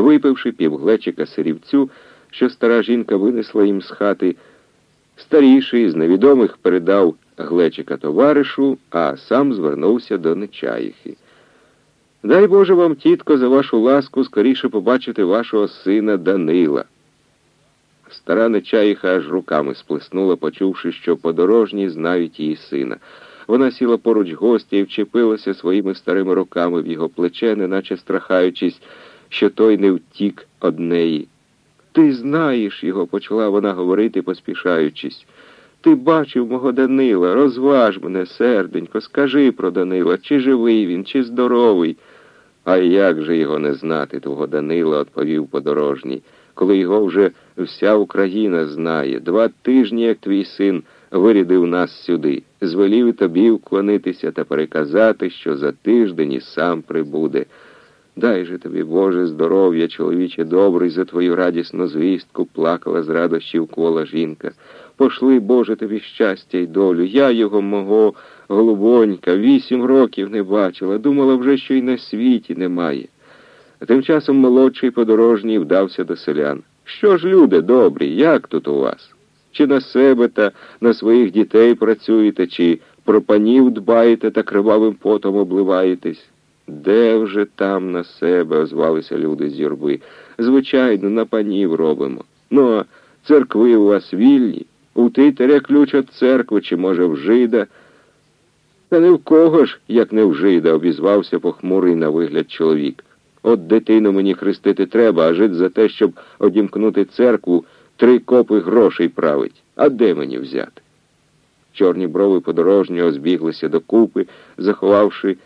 Випивши півглечика сирівцю, що стара жінка винесла їм з хати, старіший з невідомих передав глечика товаришу, а сам звернувся до Нечаїхи. Дай Боже вам, тітко, за вашу ласку скоріше побачити вашого сина Данила. Стара Нечаїха аж руками сплеснула, почувши, що подорожні знають її сина. Вона сіла поруч гостя і вчепилася своїми старими руками в його плече, неначе страхаючись, що той не втік од неї. Ти знаєш його, почала вона говорити, поспішаючись. Ти бачив мого Данила, розваж мене, серденько, скажи про Данила, чи живий він, чи здоровий. А як же його не знати, твого Данила, відповів подорожній, коли його вже вся Україна знає. Два тижні, як твій син вирядив нас сюди, звелів тобі вклонитися та переказати, що за тиждень і сам прибуде. Дай же тобі, Боже, здоров'я, чоловіче добрий, за твою радісну звістку плакала з радощів кола жінка. Пошли, Боже, тобі щастя й долю. Я його, мого голубонька, вісім років не бачила, думала вже, що й на світі немає. А тим часом молодший подорожній вдався до селян. Що ж, люди добрі, як тут у вас? Чи на себе та на своїх дітей працюєте, чи про панів дбаєте та кривавим потом обливаєтесь? Де вже там на себе, озвалися люди з юрби. Звичайно, на панів робимо. Ну, а церкви у вас вільні, у титаря ключ від церкви, чи, може, в жида. Та не в кого ж, як не в жида, обізвався похмурий на вигляд чоловік. От дитину мені хрестити треба, а жид за те, щоб одімкнути церкву, три копи грошей править. А де мені взяти? Чорні брови подорожнього збіглися докупи, заховавши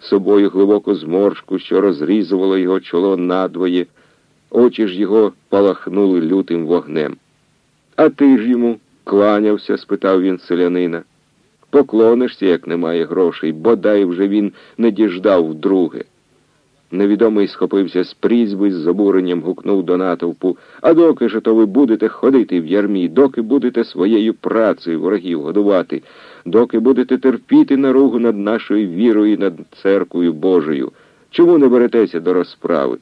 собою глибоку зморшку, що розрізувало його чоло надвоє, очі ж його палахнули лютим вогнем. А ти ж йому кланявся? спитав він селянина. Поклонишся, як немає грошей, бодай вже він не діждав вдруге. Невідомий схопився з прізьби, з обуренням гукнув до натовпу. А доки ж то ви будете ходити в ярмі, доки будете своєю працею ворогів годувати, доки будете терпіти наругу над нашою вірою, над церквою Божою, чому не беретеся до розправи?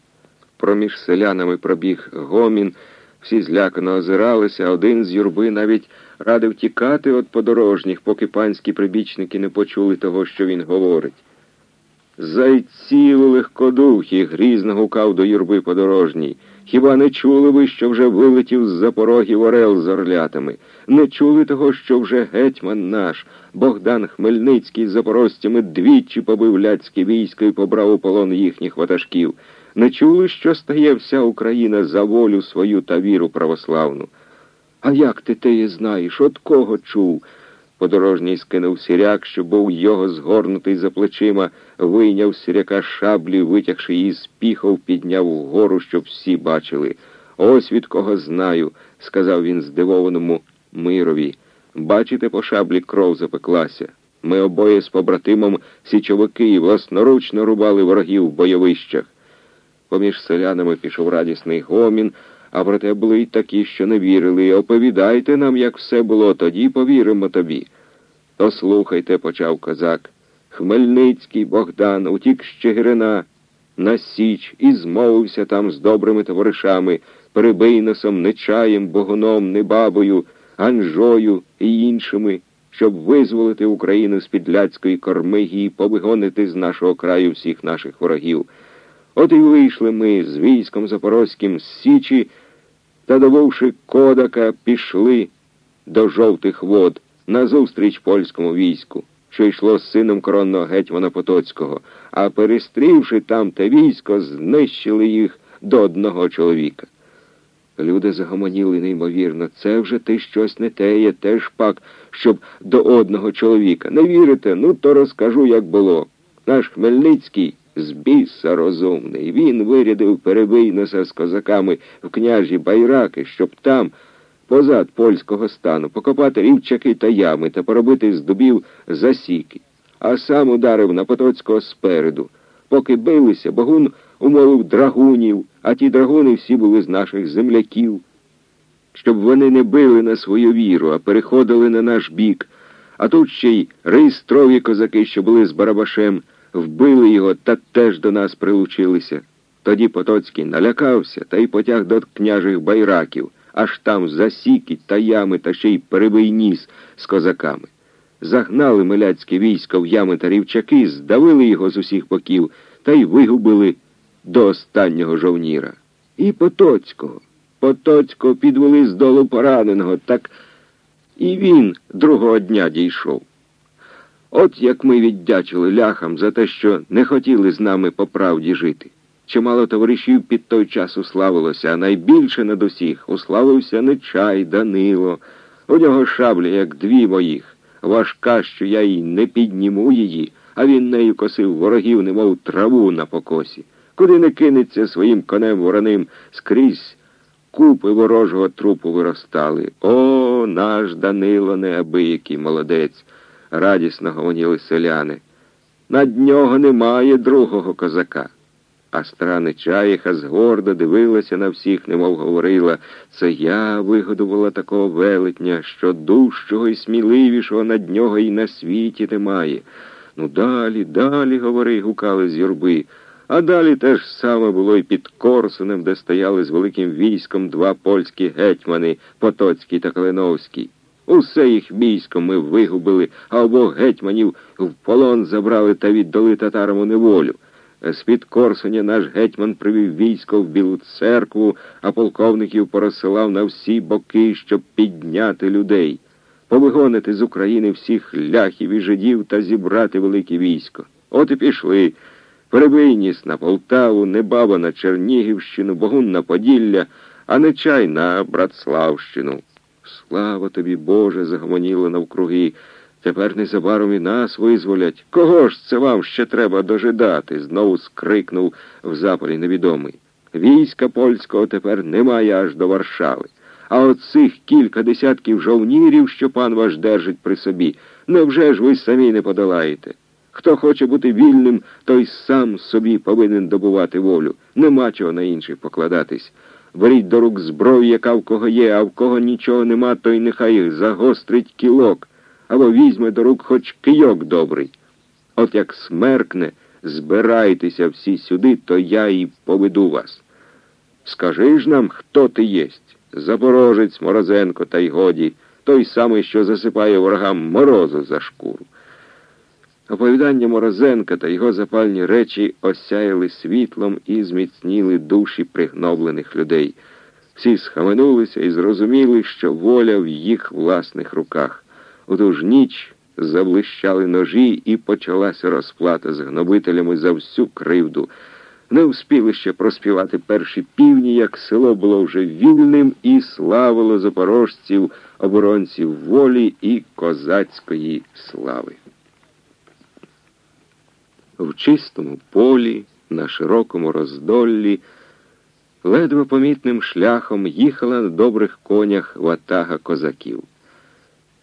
Проміж селянами пробіг гомін, всі злякано озиралися, один з юрби навіть радив тікати від подорожніх, поки панські прибічники не почули того, що він говорить. Зайці легкодухі, грізно гукав до юрби подорожній. Хіба не чули ви, що вже вилетів з за порогів орел з орлятами? Не чули того, що вже гетьман наш, Богдан Хмельницький з запорожцями двічі побив ляцьке військо і побрав у полон їхніх ватажків? Не чули, що стає вся Україна за волю свою та віру православну? А як ти теє знаєш? От кого чув? Подорожній скинув сіряк, що був його згорнутий за плечима, вийняв сіряка шаблі, витягши її з піхов, підняв вгору, щоб всі бачили. Ось від кого знаю, сказав він здивованому мирові. Бачите, по шаблі кров запеклася. Ми обоє з побратимом січовики і власноручно рубали ворогів в бойовищах. Поміж селянами пішов радісний гомін, а проте були й такі, що не вірили. Оповідайте нам, як все було, тоді повіримо тобі. То слухайте, почав козак. Хмельницький Богдан утік з Чигирина на Січ і змовився там з добрими товаришами, Перебийносом, Нечаєм, Богуном, Небабою, Ганжою і іншими, щоб визволити Україну з підляцької кормиги і повигонити з нашого краю всіх наших ворогів. От і вийшли ми з військом Запорозьким з Січі та, добувши кодака, пішли до жовтих вод назустріч польському війську, що йшло з сином коронного гетьмана Потоцького, а перестрівши там те військо, знищили їх до одного чоловіка. Люди загомоніли неймовірно. Це вже ти щось не теє, теж пак, щоб до одного чоловіка. Не вірите? Ну, то розкажу, як було. Наш Хмельницький з біса розумний. Він вирядив перебийноса з козаками в княжі байраки, щоб там, позад польського стану, покопати рівчаки та ями та поробити з дубів засіки, а сам ударив на Потоцького спереду. Поки билися, Богун умовив драгунів, а ті драгуни всі були з наших земляків, щоб вони не били на свою віру, а переходили на наш бік. А тут ще й реєстрові козаки, що були з Барабашем, вбили його та теж до нас прилучилися. Тоді Потоцький налякався та й потяг до княжих байраків, аж там засіки, таями та ще й перебий ніс з козаками. Загнали миляцьке військо в ями та рівчаки, здавили його з усіх боків та й вигубили до останнього жовніра. І Потоцького. Потоцького підвели з долу пораненого, так і він другого дня дійшов. От як ми віддячили ляхам за те, що не хотіли з нами по правді жити. Чимало товаришів під той час уславилося, а найбільше над усіх уславився Нечай, Данило. У нього шабля, як дві моїх, важка, що я й не підніму її, а він нею косив ворогів, немов траву на покосі. Куди не кинеться своїм конем вороним скрізь купи ворожого трупу виростали. О, наш Данило неабиякий молодець, радісно гомоніли селяни. Над нього немає другого козака. А стара чаїха згордо дивилася на всіх, немов говорила, це я вигодувала такого велетня, що дужчого і сміливішого над нього і на світі немає. Ну далі, далі, говори, гукали з юрби. А далі те ж саме було і під Корсунем, де стояли з великим військом два польські гетьмани Потоцький та Калиновський. Усе їх військо ми вигубили, а обох гетьманів в полон забрали та віддали татарам у неволю. З-під Корсуня наш гетьман привів військо в Білу церкву, а полковників порозсилав на всі боки, щоб підняти людей, повигонити з України всіх ляхів і жидів та зібрати велике військо. От і пішли. Перебийніс на Полтаву, Небаба на Чернігівщину, Богун на Поділля, а не чай на Братславщину. Слава тобі, Боже, загомоніло навкруги. Тепер незабаром і нас визволять. Кого ж це вам ще треба дожидати? знову скрикнув в запалі невідомий. Війська польського тепер немає аж до Варшави. А от цих кілька десятків жовнірів, що пан ваш держить при собі, невже ж ви самі не подолаєте? Хто хоче бути вільним, той сам собі повинен добувати волю. Нема чого на інших покладатись. Беріть до рук зброю, яка в кого є, а в кого нічого нема, той нехай їх загострить кілок або візьме до рук хоч кийок добрий. От як смеркне, збирайтеся всі сюди, то я і поведу вас. Скажи ж нам, хто ти єсть? Запорожець Морозенко, та й годі, той самий, що засипає ворогам морозу за шкуру. Оповідання Морозенка та його запальні речі осяяли світлом і зміцніли душі пригноблених людей. Всі схаменулися і зрозуміли, що воля в їх власних руках. У ту ж ніч заблищали ножі і почалася розплата з гнобителями за всю кривду. Не вспіли ще проспівати перші півні, як село було вже вільним і славило запорожців, оборонців волі і козацької слави. В чистому полі, на широкому роздоллі, ледве помітним шляхом їхала на добрих конях ватага козаків.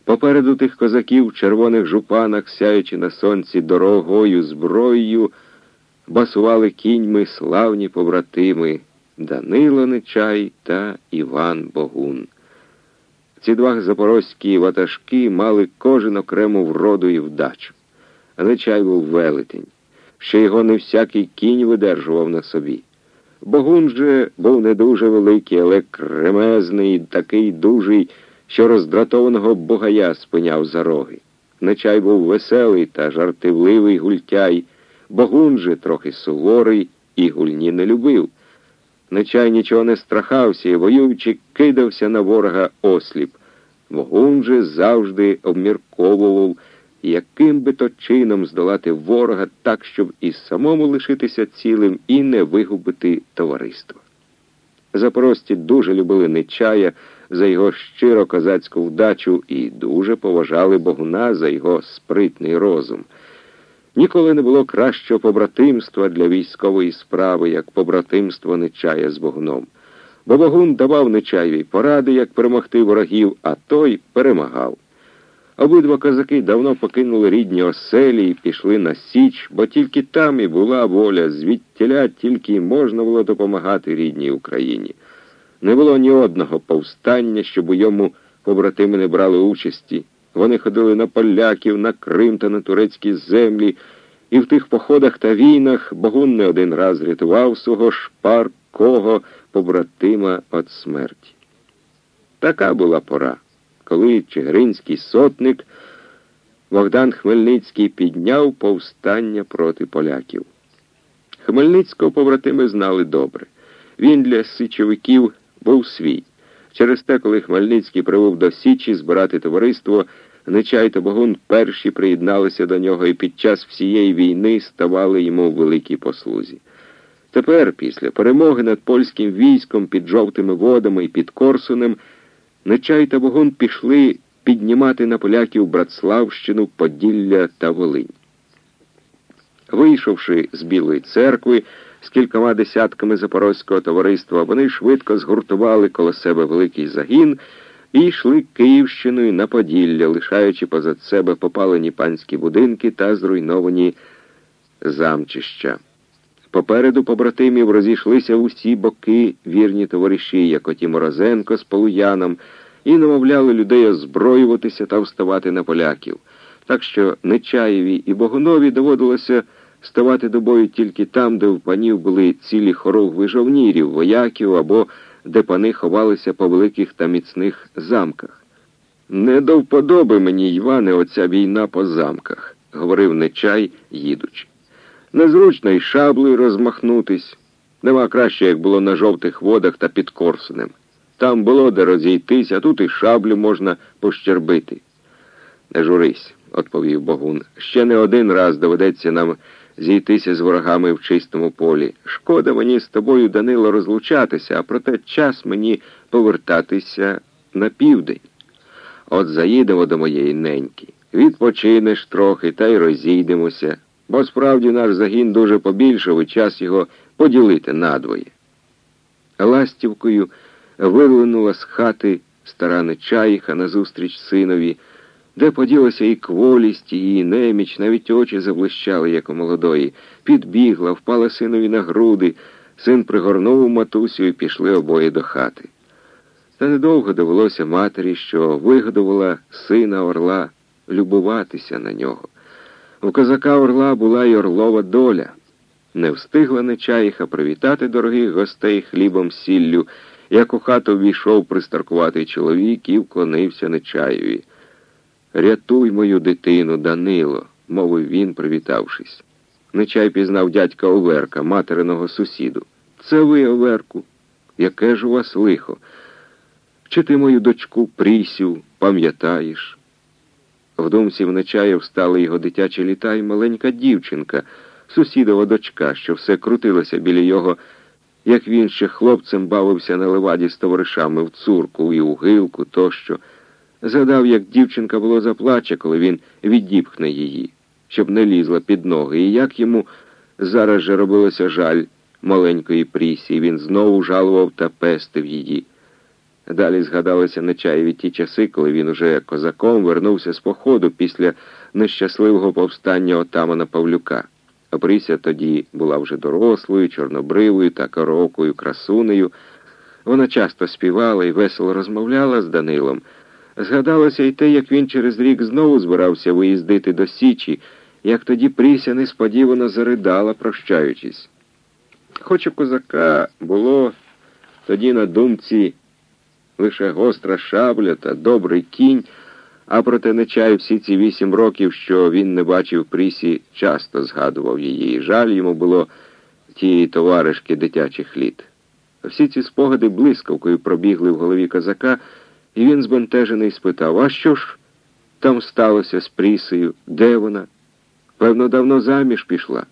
Попереду тих козаків в червоних жупанах, сяючи на сонці дорогою зброєю, басували кіньми славні побратими Данило Нечай та Іван Богун. Ці два запорозькі ватажки мали кожен окрему вроду і вдачу. Нечай був велетень, що його не всякий кінь видержував на собі. Богун же був не дуже великий, але кремезний, такий дужий що роздратованого богая спиняв за роги. Нечай був веселий та жартівливий гультяй, богун же трохи суворий і гульні не любив. Нечай нічого не страхався і, воюючи, кидався на ворога осліп. Богун же завжди обмірковував, яким би то чином здолати ворога так, щоб і самому лишитися цілим і не вигубити товариство. Запорожці дуже любили Нечая, за його щиро козацьку вдачу і дуже поважали Богуна за його спритний розум. Ніколи не було кращого побратимства для військової справи, як побратимство Нечая з Богуном. Бо Богун давав Нечаєві поради, як перемогти ворогів, а той перемагав. Обидва козаки давно покинули рідні оселі і пішли на Січ, бо тільки там і була воля, звідтіля тільки й можна було допомагати рідній Україні. Не було ні одного повстання, щоб у йому побратими не брали участі. Вони ходили на поляків, на Крим та на турецькі землі, і в тих походах та війнах Богун не один раз рятував свого шпаркого побратима від смерті. Така була пора, коли Чигиринський сотник Богдан Хмельницький підняв повстання проти поляків. Хмельницького побратими знали добре. Він для січовиків був свій. Через те, коли Хмельницький привив до Січі збирати товариство, Нечай та Богун перші приєдналися до нього і під час всієї війни ставали йому в великій послузі. Тепер, після перемоги над польським військом під жовтими водами і під Корсунем, Нечай та Богун пішли піднімати на поляків Братславщину, Поділля та Волинь. Вийшовши з Білої церкви з кількома десятками запорозького товариства, вони швидко згуртували коло себе великий загін і йшли Київщиною на Поділля, лишаючи позад себе попалені панські будинки та зруйновані замчища. Попереду побратимів розійшлися усі боки вірні товариші, як оті Морозенко з Полуяном, і намовляли людей озброюватися та вставати на поляків. Так що Нечаєві і Богунові доводилося ставати до бою тільки там, де в панів були цілі хоровви жовнірів, вояків або де пани ховалися по великих та міцних замках. Не до вподоби мені, Іване, оця війна по замках, говорив Нечай, їдучи. Незручно й шаблею розмахнутись. Нема краще, як було на жовтих водах та під Корсунем. Там було де розійтись, а тут і шаблю можна пощербити. Не журись, відповів Богун. Ще не один раз доведеться нам зійтися з ворогами в чистому полі. Шкода мені з тобою, Данило, розлучатися, а проте час мені повертатися на південь. От заїдемо до моєї неньки. Відпочинеш трохи та й розійдемося, бо справді наш загін дуже побільшав і час його поділити надвоє. Ластівкою вирлинула з хати стара нечаїха назустріч синові де поділася і кволість, і її неміч, навіть очі заблищали, як у молодої, підбігла, впала синові на груди, син пригорнув матусю і пішли обоє до хати. Та недовго довелося матері, що вигодувала сина орла, любуватися на нього. У козака орла була й орлова доля. Не встигла Нечаїха привітати дорогих гостей хлібом сіллю, як у хату ввійшов пристаркуватий чоловік і вклонився Нечаєві. Рятуй мою дитину, Данило, мовив він, привітавшись. Нечай пізнав дядька Оверка, материного сусіду. Це ви, Оверку, яке ж у вас лихо? Чи ти мою дочку Прісю пам'ятаєш? В думці в Нечая встали його дитячі літа і маленька дівчинка, сусідова дочка, що все крутилося біля його, як він ще хлопцем бавився на леваді з товаришами в цурку і у гилку тощо. Згадав, як дівчинка було заплаче, коли він відіпхне її, щоб не лізла під ноги, і як йому зараз же робилося жаль маленької Прісі, і він знову жалував та пестив її. Далі згадалися Нечаєві ті часи, коли він уже козаком вернувся з походу після нещасливого повстання отамана Павлюка. А Пріся тоді була вже дорослою, чорнобривою та корокою красунею. Вона часто співала і весело розмовляла з Данилом. Згадалося й те, як він через рік знову збирався виїздити до Січі, як тоді Пріся несподівано заридала, прощаючись. Хоч у козака було тоді на думці лише гостра шабля та добрий кінь, а проте Нечай всі ці вісім років, що він не бачив Прісі, часто згадував її. і Жаль йому було тієї товаришки дитячих літ. Всі ці спогади блискавкою пробігли в голові козака. І він збентежений спитав, а що ж там сталося з Прісею? Де вона? Певно, давно заміж пішла.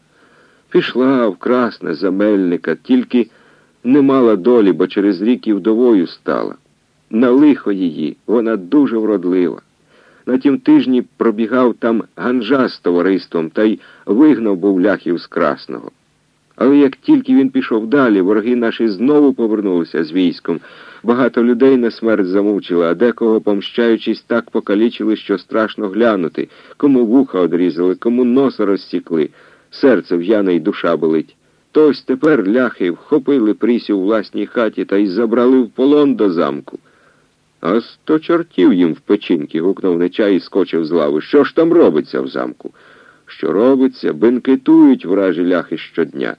Пішла в красне замельника, тільки не мала долі, бо через рік і вдовою стала. На лихо її, вона дуже вродлива. На тім тижні пробігав там ганжа з товариством та й вигнав був ляхів з красного. Але як тільки він пішов далі, вороги наші знову повернулися з військом. Багато людей на смерть замучили, а декого, помщаючись, так покалічили, що страшно глянути, кому вуха одрізали, кому носа розсікли, серце в'яне й душа болить. То ось тепер ляхи вхопили Прісю у власній хаті та й забрали в полон до замку. А сто чортів їм в печінки, гукнув нечай і скочив з лави. Що ж там робиться в замку? що робиться, бенкетують вражі ляхи щодня.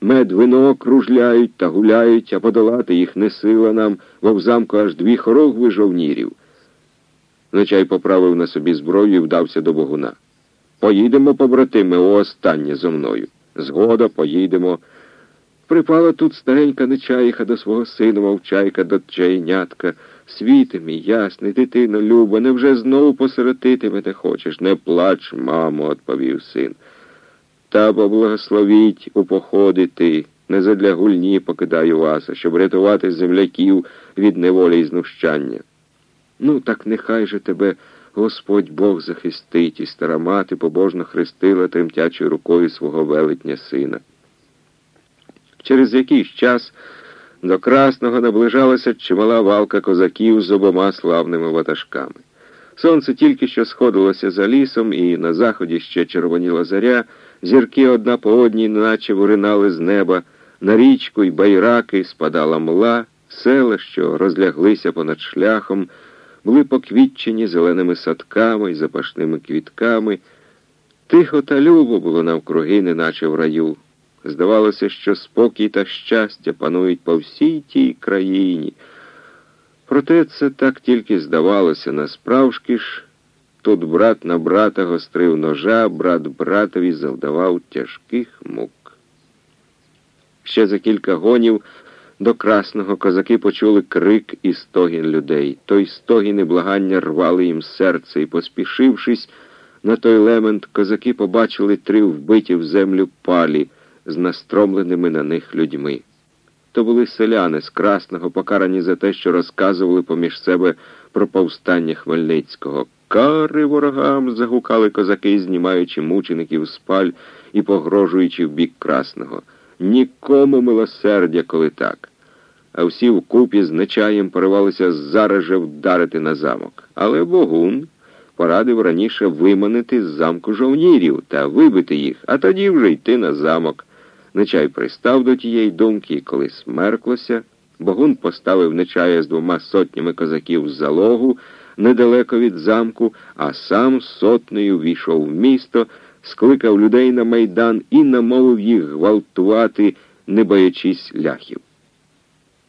Мед вино кружляють та гуляють, а подолати їх не сила нам, бо в замку аж дві хорогви жовнірів. Нечай поправив на собі зброю і вдався до богуна. Поїдемо, побратими, останнє зо мною. Згода, поїдемо. Припала тут старенька нечайка до свого сина, мовчайка до чайнятка. Світи мій, ясний, дитино, Люба, невже знову посередити мене хочеш? Не плач, мамо, відповів син. Та поблагословіть у походи ти, не задля гульні покидаю вас, щоб рятувати земляків від неволі і знущання. Ну, так нехай же тебе Господь Бог захистить, і стара мати побожно хрестила тремтячою рукою свого велетня сина. Через якийсь час до Красного наближалася чимала валка козаків з обома славними ватажками. Сонце тільки що сходилося за лісом, і на заході ще червоніла заря, зірки одна по одній, наче виринали з неба, на річку й байраки спадала мла, села, що розляглися понад шляхом, були поквітчені зеленими садками й запашними квітками. Тихо та любо було навкруги, неначе в раю. Здавалося, що спокій та щастя панують по всій тій країні. Проте це так тільки здавалося, насправжки ж, тут брат на брата гострив ножа, брат братові завдавав тяжких мук. Ще за кілька гонів до красного козаки почули крик і стогін людей. Той стогін і благання рвали їм серце, і, поспішившись на той лемент, козаки побачили три вбиті в землю палі з настромленими на них людьми. То були селяни з Красного, покарані за те, що розказували поміж себе про повстання Хмельницького. Кари ворогам. загукали козаки, знімаючи мучеників з паль і погрожуючи в бік Красного. Нікому милосердя, коли так. А всі вкупі з нечаєм поривалися зараз же вдарити на замок. Але Богун порадив раніше виманити з замку жовнірів та вибити їх, а тоді вже йти на замок. Нечай пристав до тієї думки, і коли смерклося, Богун поставив нечая з двома сотнями козаків з залогу недалеко від замку, а сам сотнею війшов в місто, скликав людей на майдан і намовив їх гвалтувати, не боячись ляхів.